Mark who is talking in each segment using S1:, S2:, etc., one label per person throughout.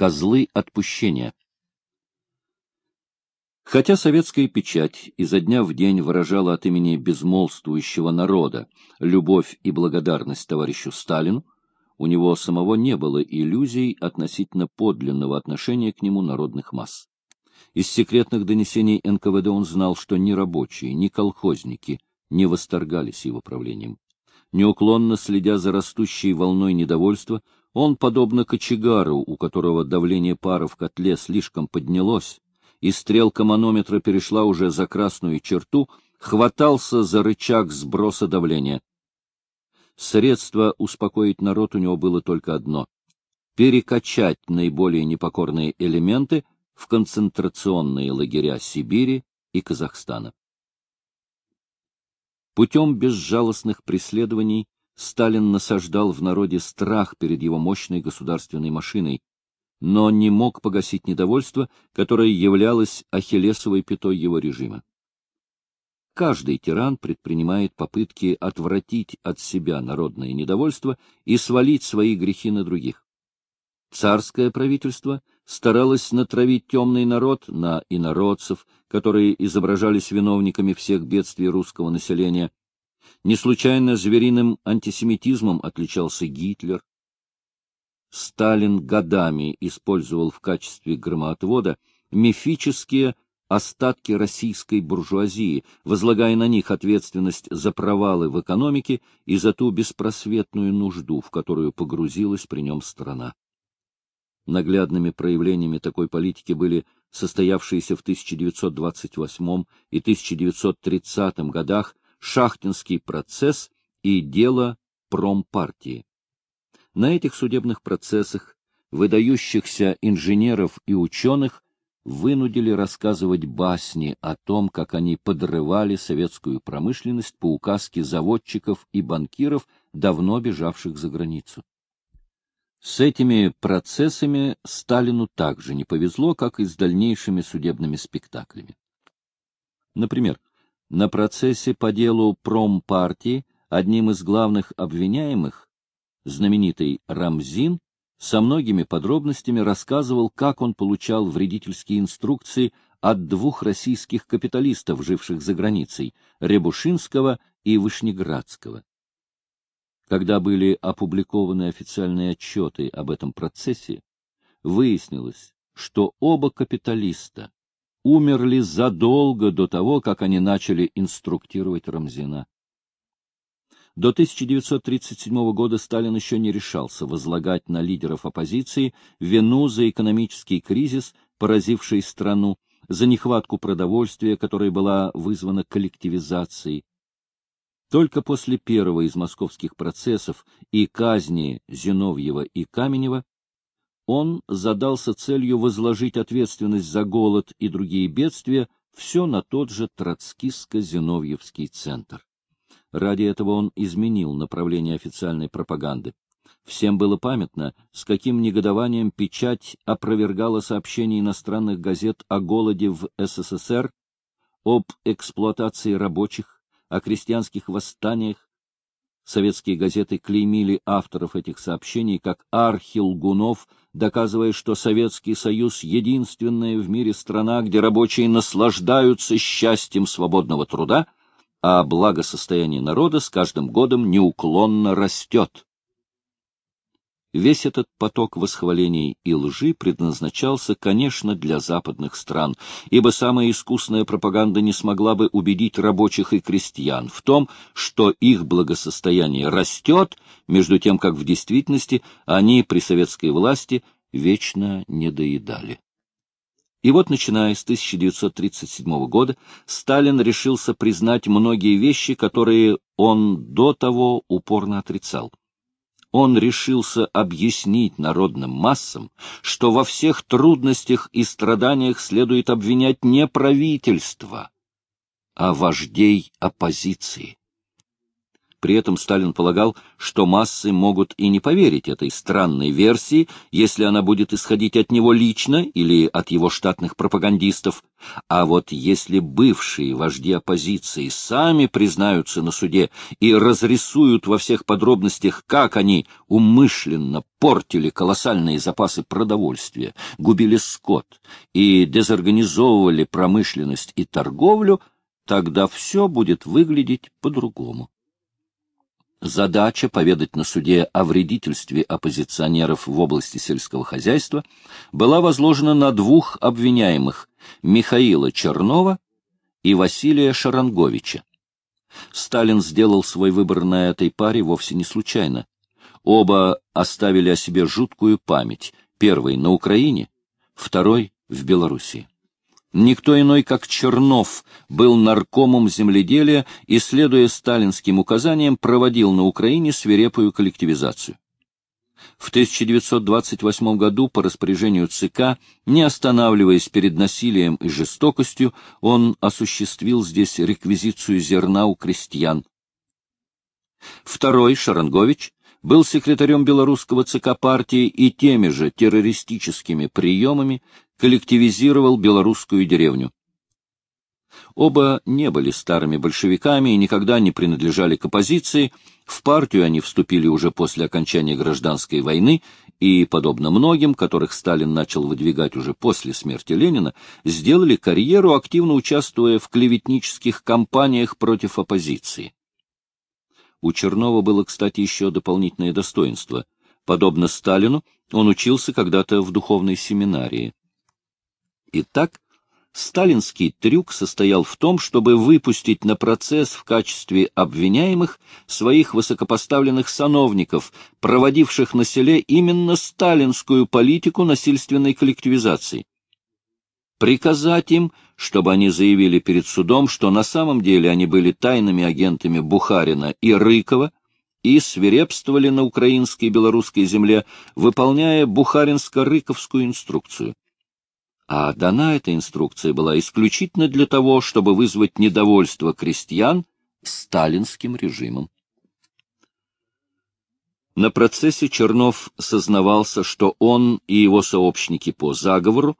S1: козлы отпущения. Хотя советская печать изо дня в день выражала от имени безмолвствующего народа любовь и благодарность товарищу Сталину, у него самого не было иллюзий относительно подлинного отношения к нему народных масс. Из секретных донесений НКВД он знал, что ни рабочие, ни колхозники не восторгались его правлением. Неуклонно следя за растущей волной недовольства, он, подобно кочегару, у которого давление пара в котле слишком поднялось, и стрелка манометра перешла уже за красную черту, хватался за рычаг сброса давления. Средство успокоить народ у него было только одно — перекачать наиболее непокорные элементы в концентрационные лагеря Сибири и Казахстана. Путем безжалостных преследований Сталин насаждал в народе страх перед его мощной государственной машиной, но не мог погасить недовольство, которое являлось ахиллесовой пятой его режима. Каждый тиран предпринимает попытки отвратить от себя народное недовольство и свалить свои грехи на других. Царское правительство старалось натравить темный народ на инородцев, которые изображались виновниками всех бедствий русского населения. Не случайно звериным антисемитизмом отличался Гитлер. Сталин годами использовал в качестве громоотвода мифические остатки российской буржуазии, возлагая на них ответственность за провалы в экономике и за ту беспросветную нужду, в которую погрузилась при нем страна. Наглядными проявлениями такой политики были состоявшиеся в 1928 и 1930 годах Шахтинский процесс и дело промпартии. На этих судебных процессах выдающихся инженеров и ученых вынудили рассказывать басни о том, как они подрывали советскую промышленность по указке заводчиков и банкиров, давно бежавших за границу. С этими процессами Сталину также не повезло, как и с дальнейшими судебными спектаклями. Например, на процессе по делу промпартии одним из главных обвиняемых, знаменитый Рамзин, со многими подробностями рассказывал, как он получал вредительские инструкции от двух российских капиталистов, живших за границей, Рябушинского и Вышнеградского. Когда были опубликованы официальные отчеты об этом процессе, выяснилось, что оба капиталиста умерли задолго до того, как они начали инструктировать Рамзина. До 1937 года Сталин еще не решался возлагать на лидеров оппозиции вину за экономический кризис, поразивший страну, за нехватку продовольствия, которая была вызвана коллективизацией, только после первого из московских процессов и казни Зиновьева и Каменева он задался целью возложить ответственность за голод и другие бедствия все на тот же Троцкистско-Зиновьевский центр. Ради этого он изменил направление официальной пропаганды. Всем было памятно, с каким негодованием печать опровергала сообщения иностранных газет о голоде в СССР, об эксплуатации рабочих, о крестьянских восстаниях. Советские газеты клеймили авторов этих сообщений как архилгунов, доказывая, что Советский Союз — единственная в мире страна, где рабочие наслаждаются счастьем свободного труда, а благосостояние народа с каждым годом неуклонно растет. Весь этот поток восхвалений и лжи предназначался, конечно, для западных стран, ибо самая искусная пропаганда не смогла бы убедить рабочих и крестьян в том, что их благосостояние растет, между тем, как в действительности они при советской власти вечно недоедали. И вот, начиная с 1937 года, Сталин решился признать многие вещи, которые он до того упорно отрицал он решился объяснить народным массам, что во всех трудностях и страданиях следует обвинять не правительство, а вождей оппозиции. При этом Сталин полагал, что массы могут и не поверить этой странной версии, если она будет исходить от него лично или от его штатных пропагандистов. А вот если бывшие вожди оппозиции сами признаются на суде и разрисуют во всех подробностях, как они умышленно портили колоссальные запасы продовольствия, губили скот и дезорганизовывали промышленность и торговлю, тогда все будет выглядеть по-другому. Задача поведать на суде о вредительстве оппозиционеров в области сельского хозяйства была возложена на двух обвиняемых – Михаила Чернова и Василия Шаранговича. Сталин сделал свой выбор на этой паре вовсе не случайно. Оба оставили о себе жуткую память, первый на Украине, второй в Белоруссии. Никто иной, как Чернов, был наркомом земледелия и, следуя сталинским указаниям, проводил на Украине свирепую коллективизацию. В 1928 году по распоряжению ЦК, не останавливаясь перед насилием и жестокостью, он осуществил здесь реквизицию зерна у крестьян. Второй, Шарангович, был секретарем белорусского ЦК партии и теми же террористическими приемами коллективизировал белорусскую деревню. Оба не были старыми большевиками и никогда не принадлежали к оппозиции, в партию они вступили уже после окончания гражданской войны и, подобно многим, которых Сталин начал выдвигать уже после смерти Ленина, сделали карьеру, активно участвуя в клеветнических кампаниях против оппозиции. У Чернова было, кстати, еще дополнительное достоинство. Подобно Сталину, он учился когда-то в духовной семинарии. Итак, сталинский трюк состоял в том, чтобы выпустить на процесс в качестве обвиняемых своих высокопоставленных сановников, проводивших на селе именно сталинскую политику насильственной коллективизации. Приказать им, чтобы они заявили перед судом, что на самом деле они были тайными агентами Бухарина и Рыкова, и свирепствовали на украинской и белорусской земле, выполняя бухаринско-рыковскую инструкцию а дана эта инструкция была исключительно для того, чтобы вызвать недовольство крестьян сталинским режимом. На процессе Чернов сознавался, что он и его сообщники по заговору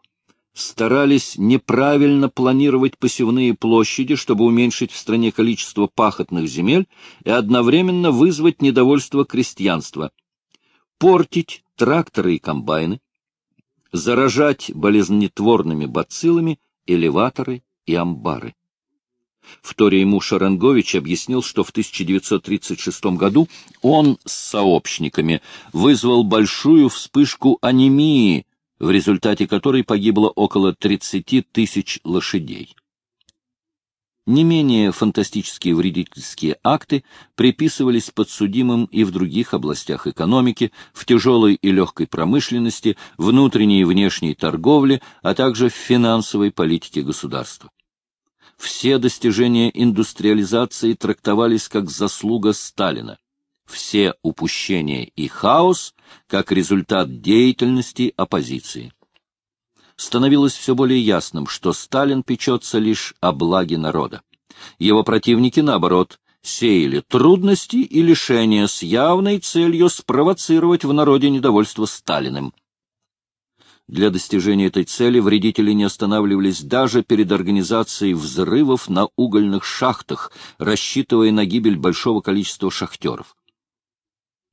S1: старались неправильно планировать посевные площади, чтобы уменьшить в стране количество пахотных земель и одновременно вызвать недовольство крестьянства, портить тракторы и комбайны, заражать болезнетворными бациллами элеваторы и амбары. Вторя ему Шарангович объяснил, что в 1936 году он с сообщниками вызвал большую вспышку анемии, в результате которой погибло около 30 тысяч лошадей. Не менее фантастические вредительские акты приписывались подсудимым и в других областях экономики, в тяжелой и легкой промышленности, внутренней и внешней торговле, а также в финансовой политике государства. Все достижения индустриализации трактовались как заслуга Сталина, все упущения и хаос как результат деятельности оппозиции становилось все более ясным, что Сталин печется лишь о благе народа. Его противники, наоборот, сеяли трудности и лишения с явной целью спровоцировать в народе недовольство Сталиным. Для достижения этой цели вредители не останавливались даже перед организацией взрывов на угольных шахтах, рассчитывая на гибель большого количества шахтеров.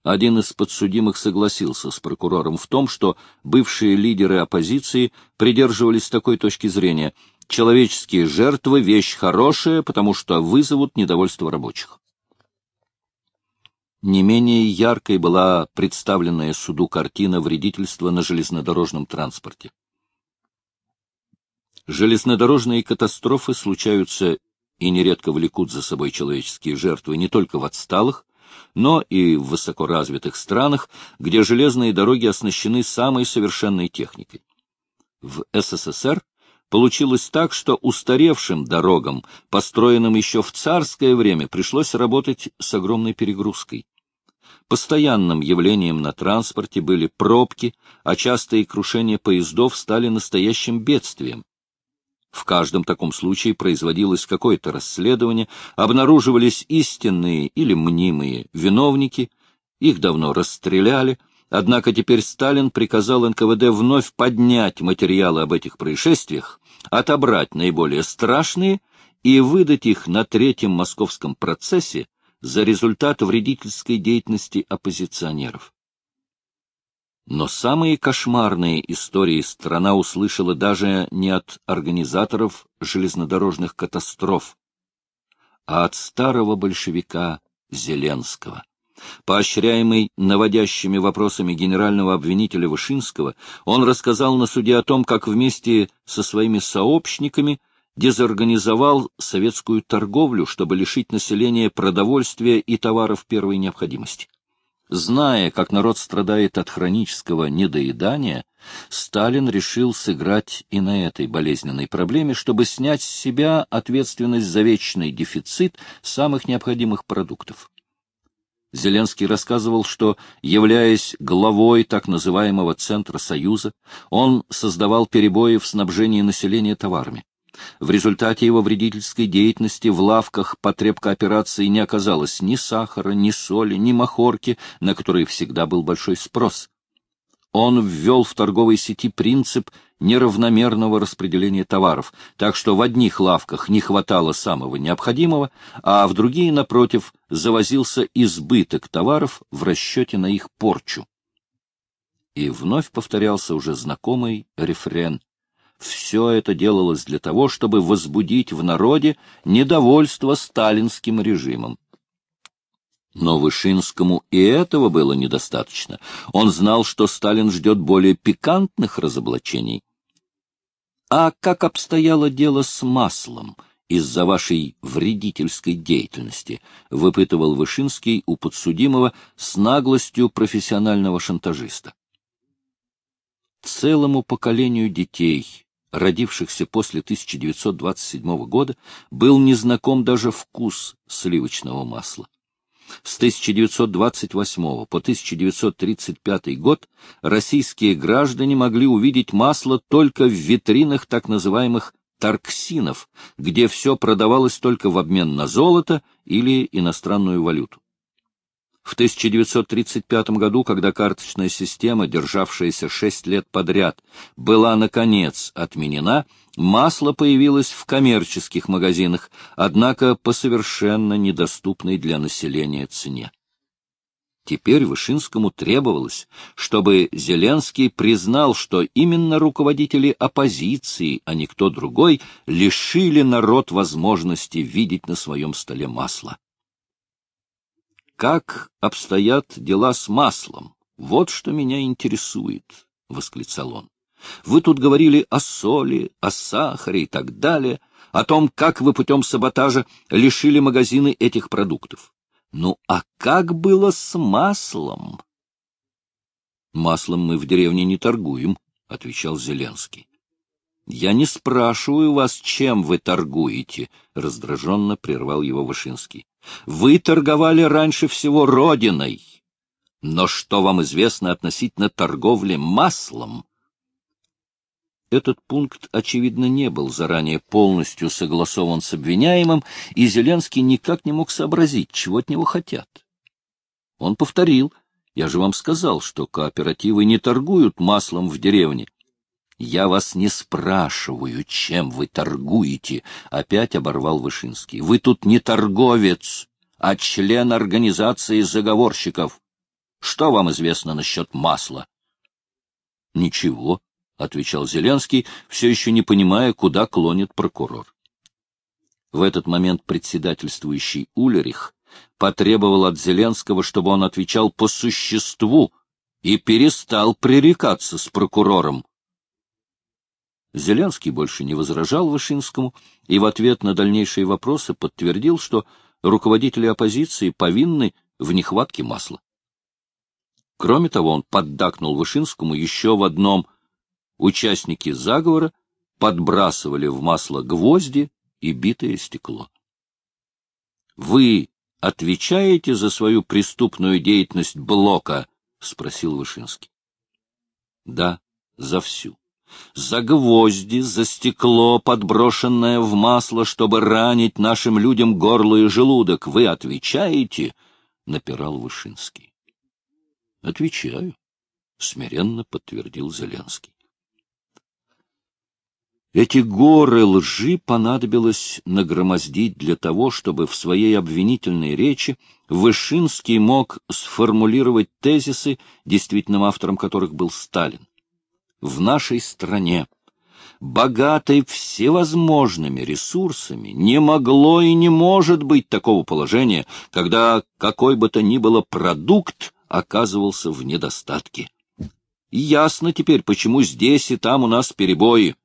S1: Один из подсудимых согласился с прокурором в том, что бывшие лидеры оппозиции придерживались такой точки зрения. Человеческие жертвы — вещь хорошая, потому что вызовут недовольство рабочих. Не менее яркой была представленная суду картина вредительства на железнодорожном транспорте. Железнодорожные катастрофы случаются и нередко влекут за собой человеческие жертвы не только в отсталых, но и в высокоразвитых странах, где железные дороги оснащены самой совершенной техникой. В СССР получилось так, что устаревшим дорогам, построенным еще в царское время, пришлось работать с огромной перегрузкой. Постоянным явлением на транспорте были пробки, а частые крушения поездов стали настоящим бедствием. В каждом таком случае производилось какое-то расследование, обнаруживались истинные или мнимые виновники, их давно расстреляли, однако теперь Сталин приказал НКВД вновь поднять материалы об этих происшествиях, отобрать наиболее страшные и выдать их на третьем московском процессе за результат вредительской деятельности оппозиционеров. Но самые кошмарные истории страна услышала даже не от организаторов железнодорожных катастроф, а от старого большевика Зеленского. Поощряемый наводящими вопросами генерального обвинителя Вышинского, он рассказал на суде о том, как вместе со своими сообщниками дезорганизовал советскую торговлю, чтобы лишить населения продовольствия и товаров первой необходимости. Зная, как народ страдает от хронического недоедания, Сталин решил сыграть и на этой болезненной проблеме, чтобы снять с себя ответственность за вечный дефицит самых необходимых продуктов. Зеленский рассказывал, что, являясь главой так называемого Центра Союза, он создавал перебои в снабжении населения товарами. В результате его вредительской деятельности в лавках потребкооперации не оказалось ни сахара, ни соли, ни махорки, на которые всегда был большой спрос. Он ввел в торговой сети принцип неравномерного распределения товаров, так что в одних лавках не хватало самого необходимого, а в другие, напротив, завозился избыток товаров в расчете на их порчу. И вновь повторялся уже знакомый рефрен все это делалось для того, чтобы возбудить в народе недовольство сталинским режимом. Но Вышинскому и этого было недостаточно. Он знал, что Сталин ждет более пикантных разоблачений. А как обстояло дело с маслом из-за вашей вредительской деятельности? Выпытывал Вышинский у подсудимого с наглостью профессионального шантажиста. Целому поколению детей родившихся после 1927 года, был незнаком даже вкус сливочного масла. С 1928 по 1935 год российские граждане могли увидеть масло только в витринах так называемых торксинов, где все продавалось только в обмен на золото или иностранную валюту. В 1935 году, когда карточная система, державшаяся шесть лет подряд, была, наконец, отменена, масло появилось в коммерческих магазинах, однако по совершенно недоступной для населения цене. Теперь Вышинскому требовалось, чтобы Зеленский признал, что именно руководители оппозиции, а не кто другой, лишили народ возможности видеть на своем столе масло как обстоят дела с маслом. Вот что меня интересует, — восклицал он. Вы тут говорили о соли, о сахаре и так далее, о том, как вы путем саботажа лишили магазины этих продуктов. Ну, а как было с маслом? Маслом мы в деревне не торгуем, — отвечал Зеленский. Я не спрашиваю вас, чем вы торгуете, — раздраженно прервал его Вышинский. Вы торговали раньше всего родиной. Но что вам известно относительно торговли маслом? Этот пункт, очевидно, не был заранее полностью согласован с обвиняемым, и Зеленский никак не мог сообразить, чего от него хотят. Он повторил, я же вам сказал, что кооперативы не торгуют маслом в деревне. Я вас не спрашиваю, чем вы торгуете, — опять оборвал Вышинский. Вы тут не торговец, а член организации заговорщиков. Что вам известно насчет масла? — Ничего, — отвечал Зеленский, все еще не понимая, куда клонит прокурор. В этот момент председательствующий Улерих потребовал от Зеленского, чтобы он отвечал по существу и перестал пререкаться с прокурором. Зеленский больше не возражал Вышинскому и в ответ на дальнейшие вопросы подтвердил, что руководители оппозиции повинны в нехватке масла. Кроме того, он поддакнул Вышинскому еще в одном. Участники заговора подбрасывали в масло гвозди и битое стекло. — Вы отвечаете за свою преступную деятельность Блока? — спросил Вышинский. — Да, за всю. За гвозди, за стекло, подброшенное в масло, чтобы ранить нашим людям горло и желудок, вы отвечаете? — напирал Вышинский. — Отвечаю, — смиренно подтвердил Зеленский. Эти горы лжи понадобилось нагромоздить для того, чтобы в своей обвинительной речи Вышинский мог сформулировать тезисы, действительным автором которых был Сталин. В нашей стране, богатой всевозможными ресурсами, не могло и не может быть такого положения, когда какой бы то ни было продукт оказывался в недостатке. ясно теперь, почему здесь и там у нас перебои.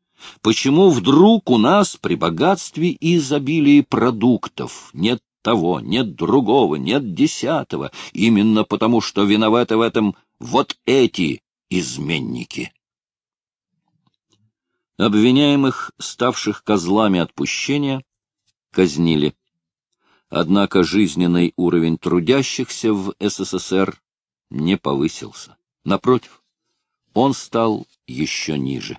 S1: Почему вдруг у нас при богатстве и изобилии продуктов нет того, нет другого, нет десятого, именно потому что виноваты в этом вот эти изменники? Обвиняемых, ставших козлами отпущения, казнили. Однако жизненный уровень трудящихся в СССР не повысился. Напротив, он стал еще ниже.